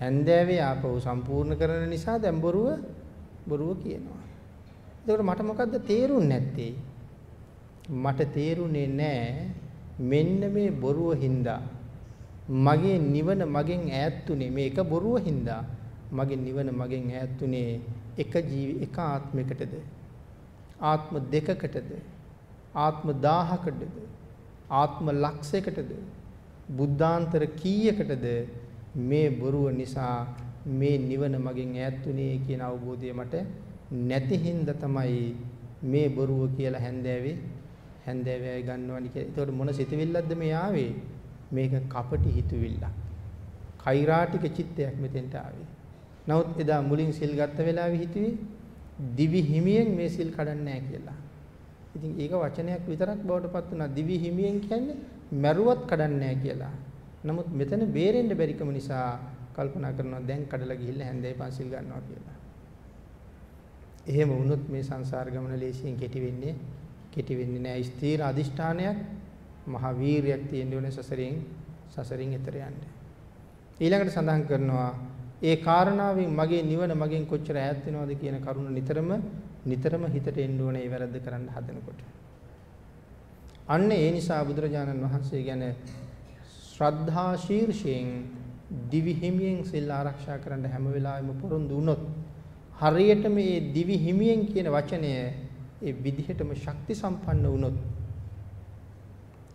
හැන්දෑවේ ආපහු සම්පූර්ණ කරන නිසා දැන් බොරුව බොරුව කියනවා. එතකොට මට මොකද්ද තේරුන්නේ නැත්තේ? මට තේරුනේ නෑ මෙන්න මේ බොරුව හින්දා. මගේ නිවන මගෙන් ඈත්ුනේ මේ එක බොරුව හින්දා. මගේ නිවන මගෙන් ඈත්ුනේ එක ජීවි එක ආත්මයකටද? ආත්ම දෙකකටද? ආත්ම 1000කටද ආත්ම ලක්ෂයකටද? බුද්ධාන්තර කීයකටද? මේ බොරුව නිසා මේ නිවන මගෙන් ඈත්ුනේ කියන අවබෝධය මට නැති හින්දා තමයි මේ බොරුව කියලා හැන්දෑවේ හැන්දෑවේ ගන්නවනි කියලා. ඒතකොට මොන සිතවිල්ලක්ද මේ ආවේ? මේක කපටි හිතවිල්ලක්. කෛරාටික චිත්තයක් මෙතෙන්ට ආවේ. නමුත් එදා මුලින් සිල් ගත්ත වෙලාවේ හිතුවේ දිවි හිමියෙන් මේ සිල් කඩන්නේ නැහැ කියලා. ඉතින් ඒක වචනයක් විතරක් බවට පත් වුණා. දිවි හිමියෙන් කියන්නේ මැරුවත් කඩන්නේ නැහැ කියලා. නමුත් මෙතන බේරෙන්න බැරිකම නිසා කල්පනා කරනවා දැන් කඩලා ගිහිල්ලා හැන්දේ පන්සිල් ගන්නවා කියලා. එහෙම වුණොත් මේ සංසාර ගමන ලේසියෙන් කෙටි වෙන්නේ කෙටි වෙන්නේ නැහැ. ස්ථීර අදිෂ්ඨානයක් මහා වීරියක් තියෙන්න ඕනේ සසරින් සසරින් එතර යන්න. ඊළඟට සඳහන් කරනවා ඒ කාරණාවෙන් මගේ නිවන මගෙන් කොච්චර ඈත් වෙනවද කියන කරුණ නිතරම නිතරම හිතට එන්න ඕනේ ඒ වැරද්ද කරන්න හදනකොට. අන්න ඒ නිසා බුදුරජාණන් වහන්සේ ගැන ශ්‍රද්ධා ශීර්ෂයෙන් දිවි හිමියෙන් සිල් ආරක්ෂා කරන්න හැම වෙලාවෙම පොරොන්දු වුණොත් හරියට මේ දිවි හිමියෙන් කියන වචනය ඒ විදිහටම ශක්ති සම්පන්න වුණොත්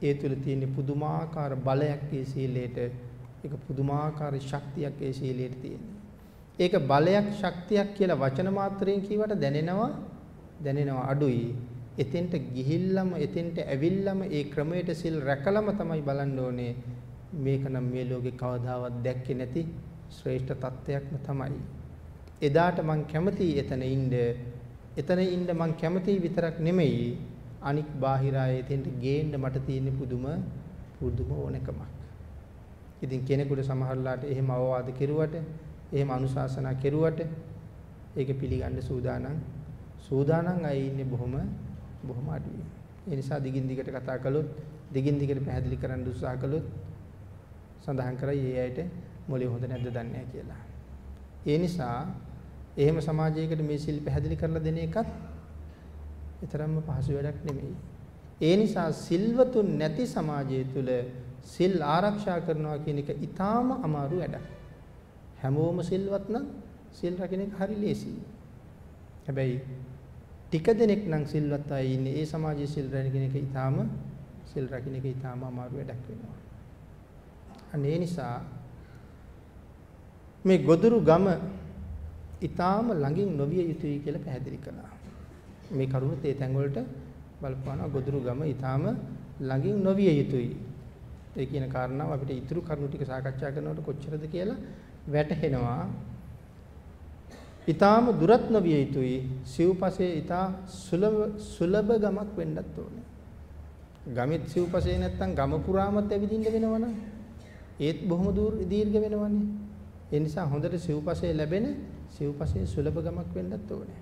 ඒ තුල තියෙන පුදුමාකාර බලයක් ඒ සීලයට ඒක පුදුමාකාර ශක්තියක් ඒ සීලයට තියෙනවා. ඒක බලයක් ශක්තියක් කියලා වචන මාත්‍රයෙන් කියවට දැනෙනවා දැනෙනවා අඩුයි. එතෙන්ට ගිහිල්ලම එතෙන්ට ඇවිල්ලම ඒ ක්‍රමයට සිල් රැකලම තමයි බලන්න ඕනේ. මේක නම් මේ ලෝකේ කවදාවත් දැක්කේ නැති ශ්‍රේෂ්ඨ තත්ත්වයක්ම තමයි. එදාට මං කැමතියි එතන ඉන්න. එතන ඉන්න මං කැමතියි විතරක් නෙමෙයි අනික් බාහිර අය එතෙන්ට ගේන්න මට තියෙන පුදුම පුදුම ඕනකමක්. ඉතින් කෙනෙකුට සමහරලාට එහෙම අවවාද කෙරුවට, එහෙම අනුශාසනා කෙරුවට ඒක පිළිගන්න සූදානම් සූදානම් අය ඉන්නේ බොහොම බොහොම අඩුයි. ඒ නිසා දිගින් දිගට කතා කළොත්, දිගින් දිගට පැහැදිලි කරන්න උත්සාහ කළොත් සඳහන් කරයි ඒ අයට මොලේ හොඳ නැද්ද දන්නේ කියලා. ඒ නිසා එහෙම සමාජයකට මේ සිල් පැහැදිලි කරලා දෙන එකත් ඊතරම්ම පහසු වැඩක් නෙමෙයි. ඒ නිසා සිල්වතුන් නැති සමාජය තුල සිල් ආරක්ෂා කරනවා කියන එක ඊටාම අමාරු වැඩක්. හැමෝම සිල්වත් නම් සිල් රකින්න එක හරි ලේසියි. හැබැයි ටික දෙනෙක් නම් සිල්වත් අය ඉන්නේ ඒ සමාජයේ සිල් රැකගෙන එක ඊටාම සිල් රකින්න එක ඊටාම අමාරු වැඩක් වෙනවා. අනේ නිසා මේ ගොදුරු ගම ඊටාම ළඟින් නොවිය යුතුයි කියලා පැහැදිලි කළා. මේ කරුණ තේ තැන් වලට බලපානවා ගොදුරු ගම ඊටාම ළඟින් නොවිය යුතුයි. ඒ කියන කාරණාව අපිට ඊතුරු කරුණු ටික සාකච්ඡා කරනකොට කොච්චරද කියලා වැටහෙනවා. ඊටාම දුරත් නොවිය යුතුයි. සිව්පසේ ඊටා සුලභ සුලභ ගමක් වෙන්නත් ඕනේ. ගමෙත් සිව්පසේ නැත්තම් ගම පුරාමත් ඇවිදින්න වෙනවනම් ඒත් බොහොම දීර්ඝ වෙනවනේ. ඒ නිසා හොඳට සිව්පසේ ලැබෙන සිව්පසේ සුලභ ගමක් වෙන්නත් ඕනේ.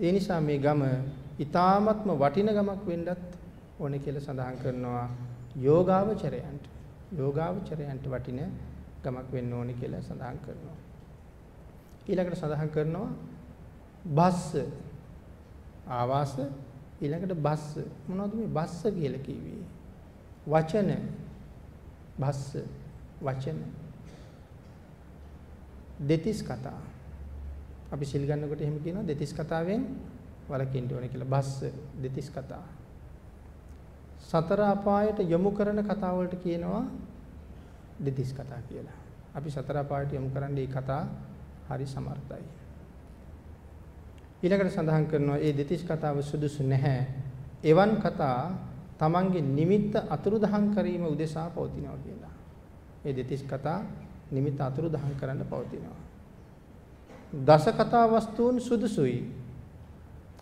ඒ නිසා මේ ගම ඊ타ත්ම වටින ගමක් වෙන්නත් ඕනේ කියලා සඳහන් කරනවා යෝගාවචරයන්ට. යෝගාවචරයන්ට වටින ගමක් වෙන්න ඕනේ කියලා සඳහන් කරනවා. ඊළඟට සඳහන් කරනවා බස්ස ආවාස ඊළඟට බස්ස මොනවද මේ බස්ස කියලා කිව්වේ? වචන බස්ස වචන දෙතිස් කතා. අපි සිල් ගන්නකොට එහෙම කියනවා දෙතිස් කතාවෙන් වලකින්න ඕනේ කියලා. බස්ස දෙතිස් කතා. සතර අපායට යොමු කරන කතා වලට කියනවා දෙතිස් කතා කියලා. අපි සතර අපායට යොමු කරන්නේ මේ කතා හරි සමර්ථයි. ඊළඟට සඳහන් කරනවා මේ දෙතිස් කතාව සුදුසු නැහැ. එවන් කතා තමන්ගේ නිමිත්ත අතුරුදහන් කිරීම උදෙසා පවතිනවා කියලා. මේ දෙතිස් කතා නිමිත්ත අතුරුදහන් කරන්න පවතිනවා. දස කතා වස්තුන් සුදුසුයි.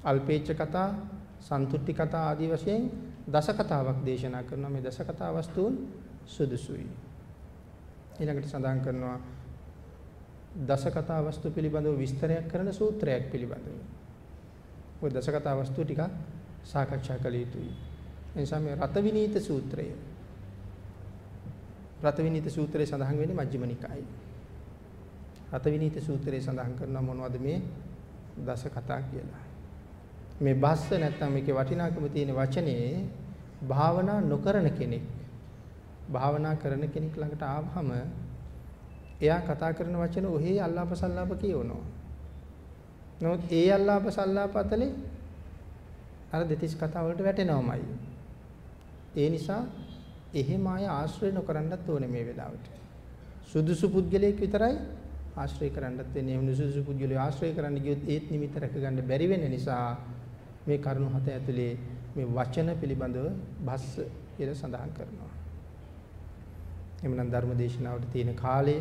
අල්පේච්ඡ කතා, සන්තුට්ටි කතා ආදී වශයෙන් දස කතාවක් දේශනා කරනවා මේ දස කතා වස්තුන් සුදුසුයි. ඊළඟට සඳහන් කරනවා දස කතා වස්තු පිළිබඳව විස්තරයක් කරන සූත්‍රයක් පිළිබඳව. ඔය දස කතා වස්තු ටික සාකච්ඡා කළ යුතුයි. එනිසා මේ රත විනීත සූත්‍රය රතවිනීත සූත්‍රයේ සඳහන් වෙන්නේ මජ්ක්‍ධිම නිකායේ. රතවිනීත සූත්‍රයේ සඳහන් කරනවා මොනවද මේ දස කතා කියලා. මේ බස්ස නැත්නම් මේකේ වටිනාකම තියෙන වචනේ භාවනා නොකරන කෙනෙක් භාවනා කරන කෙනෙක් ළඟට ආවහම එයා කතා කරන වචන ඔහේ අල්ලාප සල්ලාප කියවනවා. නමුත් ඒ අල්ලාප සල්ලාප අතලේ අර දෙතිස් කතා වලට වැටෙනවමයි. ඒ නිසා එහෙම අය ආශ්‍රය නොකරන්නත් ඕනේ මේ වෙලාවට. සුදුසු පුද්ගලයෙක් විතරයි ආශ්‍රය කරන්නත් වෙන්නේ. එහෙම සුදුසු පුද්ගලයෙක් ආශ්‍රය කරන්න ගියොත් ඒත් නිමිත රැකගන්න බැරි වෙන නිසා මේ කරුණු හත ඇතුලේ මේ වචන පිළිබඳව භස්ස කියලා සඳහන් කරනවා. එhmenan ධර්ම දේශනාවට තියෙන කාලය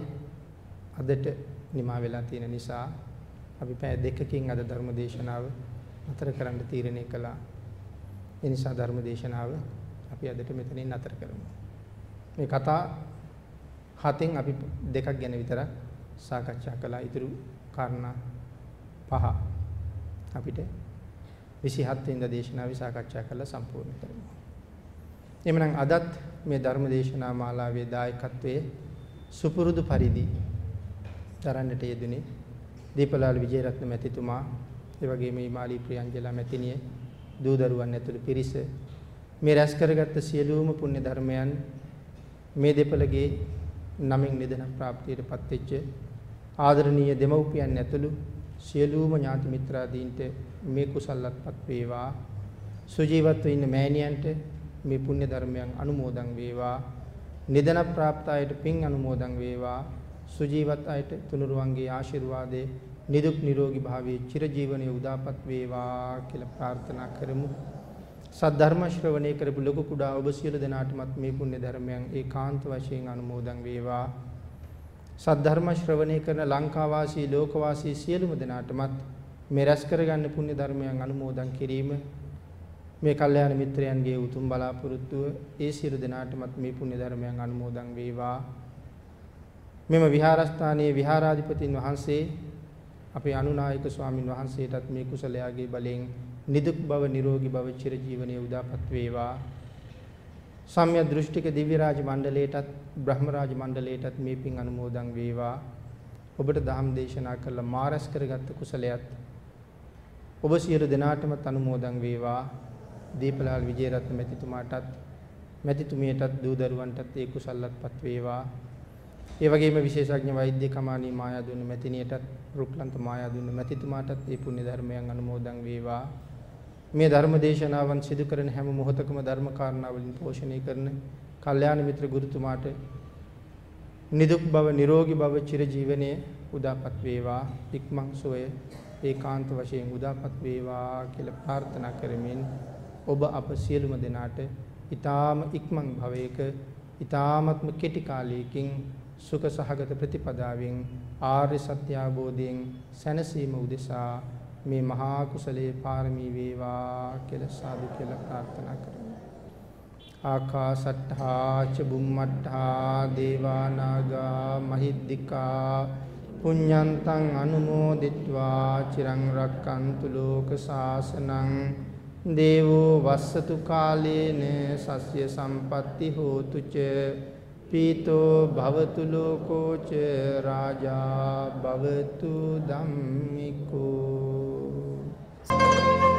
අදට නිමා වෙලා තියෙන නිසා අපි පැය දෙකකින් අද ධර්ම දේශනාව නතර කරන්න තීරණය කළා. ඒ නිසා ධර්ම දේශනාව අපි අදට මෙතනින් නතර කරමු. මේ කතා හතෙන් අපි දෙකක් ගැන විතර සාකච්ඡා කළා. ඊටු කාරණා පහ අපිට 27 වෙනිදා දේශනාවේ සාකච්ඡා කරලා සම්පූර්ණ කරමු. එhmenan අදත් මේ ධර්ම දේශනා මාලාවේ දායකත්වයේ සුපුරුදු පරිදි දරන්නට යෙදුනේ දීපලාල් විජේරත්න මැතිතුමා ඒ වගේම ඊමාලි ප්‍රියංජලා මැතිණිය දූ දරුවන් ඇතුළු පිරිස මේ රැස් කරගත්ත සියලුම පුණ්‍ය ධර්මයන් මේ දෙපළගේ නමින් නිදන ප්‍රාප්තියටපත් වෙච්ච ආදරණීය දෙමව්පියන් ඇතුළු සියලුම ඥාති මිත්‍රාදීන්ට මේ කුසල්ලත්පත් වේවා. සුජීවත්ව ඉන්න මෑණියන්ට මේ පුණ්‍ය ධර්මයන් අනුමෝදන් වේවා. නිදන ප්‍රාප්ත අයට පින් අනුමෝදන් වේවා. සුජීවත් අයට තුනුරුවන්ගේ ආශිර්වාදේ නිදුක් නිරෝගී භාවයේ චිරජීවනයේ උදාපත් වේවා කියලා ප්‍රාර්ථනා කරමු. සද්ධර්ම ශ්‍රවණය කරපු ලොකු කුඩා ඔබ සියලු දෙනාටමත් මේ පුණ්‍ය ධර්මයන් ඒකාන්ත වශයෙන් අනුමෝදන් වේවා. සද්ධර්ම ශ්‍රවණය කරන ලංකාවාසී ලෝකවාසී සියලුම දෙනාටමත් මේ රැස් කරගන්න පුණ්‍ය ධර්මයන් අනුමෝදන් කිරීම මේ කල්යාණ මිත්‍රයන්ගේ උතුම් බලාපොරොත්තුව ඒ සියලු දෙනාටමත් මේ පුණ්‍ය ධර්මයන් අනුමෝදන් වේවා. මෙම විහාරස්ථානයේ විහාරාධිපතින් වහන්සේ අපේ අනුනායක ස්වාමින් වහන්සේටත් මේ කුසලයාගේ බලයෙන් නිදුක් බව නිරෝගී බව චිරජීවනයේ උදාපත් වේවා. සම්්‍ය දෘෂ්ටික දිව්‍ය රාජ මණ්ඩලයටත් බ්‍රහ්ම රාජ මණ්ඩලයටත් මේ පින් අනුමෝදන් වේවා. ඔබට දහම් දේශනා කළ මාරස් කරගත් කුසලයක් ඔබ සියලු දෙනාටම අනුමෝදන් වේවා. දීපලාල් විජේරත්න මැතිතුමාටත් මැතිතුමියටත් දූ දරුවන්ටත් ඒ කුසල්ලත්පත් වේවා. ඒ වගේම විශේෂඥ වෛද්‍ය කමානී මායාදුන්න මැතිණියටත් රුක්ලන්ත මායාදුන්න මැතිතුමාටත් මේ පුණ්‍ය ධර්මයන් අනුමෝදන් වේවා. මේ ධර්ම දේශනාවන් සිදු කරන හැම මොහොතකම ධර්ම කාරණා වලින් පෝෂණය කරන කල්යාණ මිත්‍ර ගුරුතුමාට නිදුක් බව නිරෝගී බව චිරජීවනයේ උදාපත් වේවා. ඉක්මන් සෝය ඒකාන්ත වශයෙන් උදාපත් වේවා කියලා ප්‍රාර්ථනා කරමින් ඔබ අප සියලුම දෙනාට ඊ타ම ඉක්මන් භවයක ඊ타මත්ම කෙටි කාලයකින් සුඛ සහගත ප්‍රතිපදාවෙන් ආර්ය සත්‍ය අවබෝධයෙන් සැනසීම උදෙසා මේ මහා කුසලයේ පාරමී වේවා කියලා සාදු කියලා ප්‍රාර්ථනා කරමු. ආකාසට්ඨා ච බුම්මට්ඨා දේවා නාග මහිද්దికා පුඤ්ඤන්තං අනුමෝදිත්වා චිරං රක්칸තු ලෝක සාසනං දේවෝ වස්සතු කාලේන සස්්‍ය සම්පatti හෝතු ච පීතෝ භවතු ලෝකෝ ච රාජා භවතු ධම්මිකෝ Música